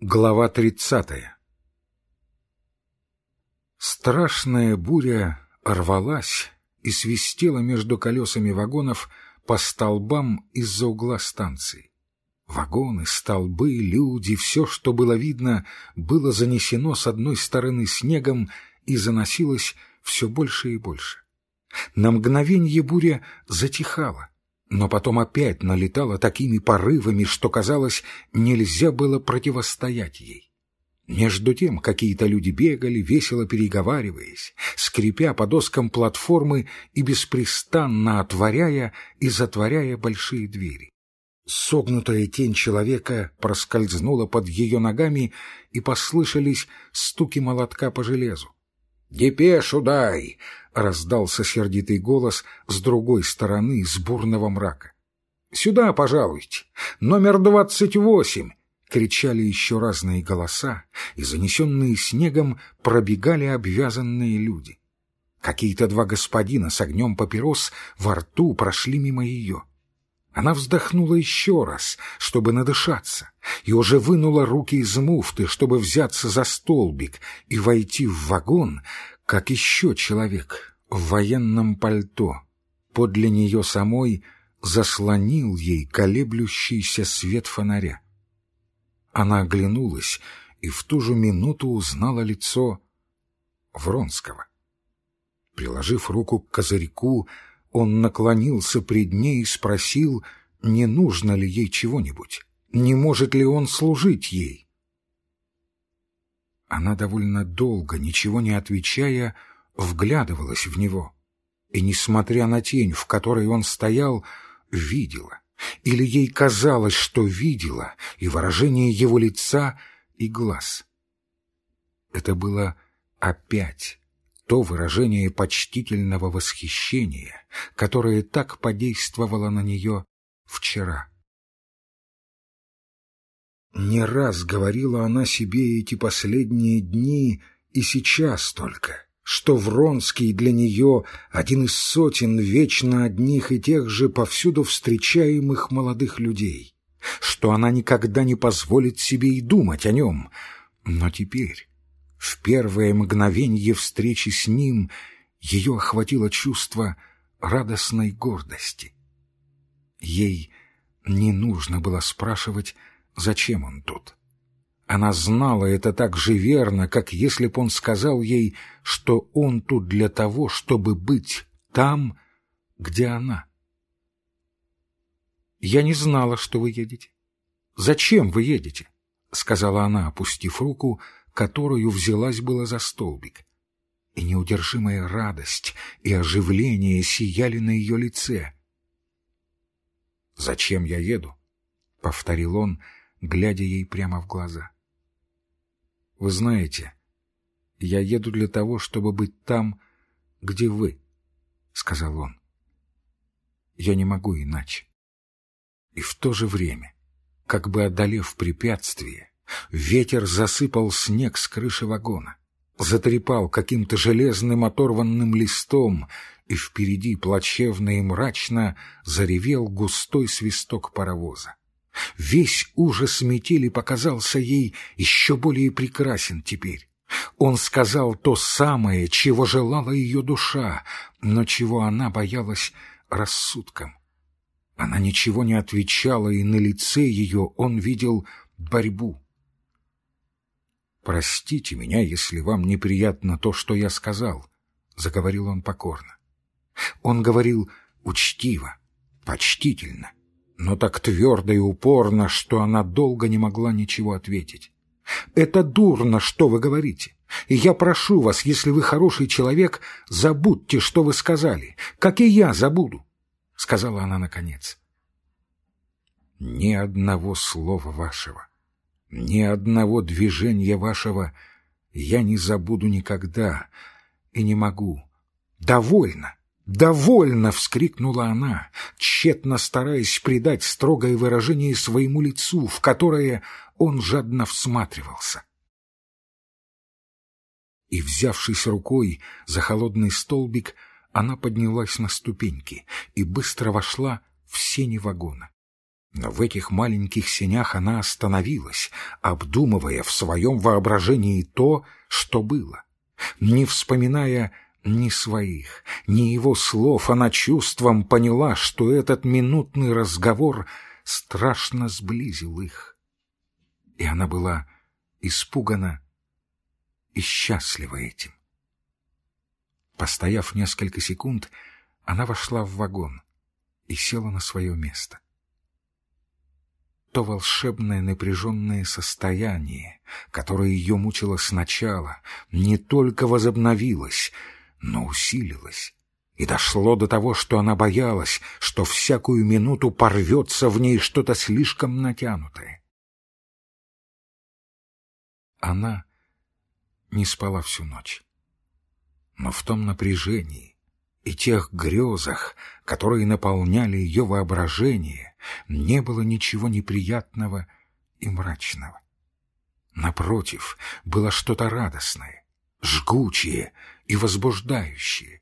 Глава тридцатая Страшная буря рвалась и свистела между колесами вагонов по столбам из-за угла станции. Вагоны, столбы, люди, все, что было видно, было занесено с одной стороны снегом и заносилось все больше и больше. На мгновенье буря затихала, но потом опять налетала такими порывами, что, казалось, нельзя было противостоять ей. Между тем какие-то люди бегали, весело переговариваясь, скрипя по доскам платформы и беспрестанно отворяя и затворяя большие двери. Согнутая тень человека проскользнула под ее ногами, и послышались стуки молотка по железу. «Депешу дай!» — раздался сердитый голос с другой стороны, с бурного мрака. «Сюда, пожалуйте! Номер двадцать восемь!» — кричали еще разные голоса, и, занесенные снегом, пробегали обвязанные люди. Какие-то два господина с огнем папирос во рту прошли мимо ее. Она вздохнула еще раз, чтобы надышаться, и уже вынула руки из муфты, чтобы взяться за столбик и войти в вагон, как еще человек в военном пальто. Подле нее самой заслонил ей колеблющийся свет фонаря. Она оглянулась и в ту же минуту узнала лицо Вронского. Приложив руку к козырьку, он наклонился пред ней и спросил, не нужно ли ей чего-нибудь, не может ли он служить ей. Она довольно долго, ничего не отвечая, вглядывалась в него, и, несмотря на тень, в которой он стоял, видела, или ей казалось, что видела, и выражение его лица, и глаз. Это было опять то выражение почтительного восхищения, которое так подействовало на нее вчера. Не раз говорила она себе эти последние дни и сейчас только, что Вронский для нее один из сотен вечно одних и тех же повсюду встречаемых молодых людей, что она никогда не позволит себе и думать о нем. Но теперь в первое мгновенье встречи с ним ее охватило чувство радостной гордости. Ей не нужно было спрашивать, зачем он тут. Она знала это так же верно, как если б он сказал ей, что он тут для того, чтобы быть там, где она. «Я не знала, что вы едете. Зачем вы едете?» — сказала она, опустив руку, которую взялась было за столбик. И неудержимая радость и оживление сияли на ее лице. «Зачем я еду?» — повторил он, глядя ей прямо в глаза. «Вы знаете, я еду для того, чтобы быть там, где вы», — сказал он. «Я не могу иначе». И в то же время, как бы одолев препятствие, Ветер засыпал снег с крыши вагона, затрепал каким-то железным оторванным листом, и впереди плачевно и мрачно заревел густой свисток паровоза. Весь ужас метели показался ей еще более прекрасен теперь. Он сказал то самое, чего желала ее душа, но чего она боялась рассудком. Она ничего не отвечала, и на лице ее он видел борьбу. «Простите меня, если вам неприятно то, что я сказал», — заговорил он покорно. Он говорил учтиво, почтительно, но так твердо и упорно, что она долго не могла ничего ответить. «Это дурно, что вы говорите, и я прошу вас, если вы хороший человек, забудьте, что вы сказали, как и я забуду», — сказала она наконец. «Ни одного слова вашего ни одного движения вашего я не забуду никогда и не могу. Довольно! «Довольно!» — вскрикнула она, тщетно стараясь придать строгое выражение своему лицу, в которое он жадно всматривался. И, взявшись рукой за холодный столбик, она поднялась на ступеньки и быстро вошла в сени вагона. Но в этих маленьких сенях она остановилась, обдумывая в своем воображении то, что было, не вспоминая ни своих, ни его слов, она чувством поняла, что этот минутный разговор страшно сблизил их. И она была испугана и счастлива этим. Постояв несколько секунд, она вошла в вагон и села на свое место. То волшебное напряженное состояние, которое ее мучило сначала, не только возобновилось, но усилилось и дошло до того, что она боялась, что всякую минуту порвется в ней что-то слишком натянутое. Она не спала всю ночь. Но в том напряжении и тех грезах, которые наполняли ее воображение, не было ничего неприятного и мрачного. Напротив, было что-то радостное, жгучее и возбуждающее.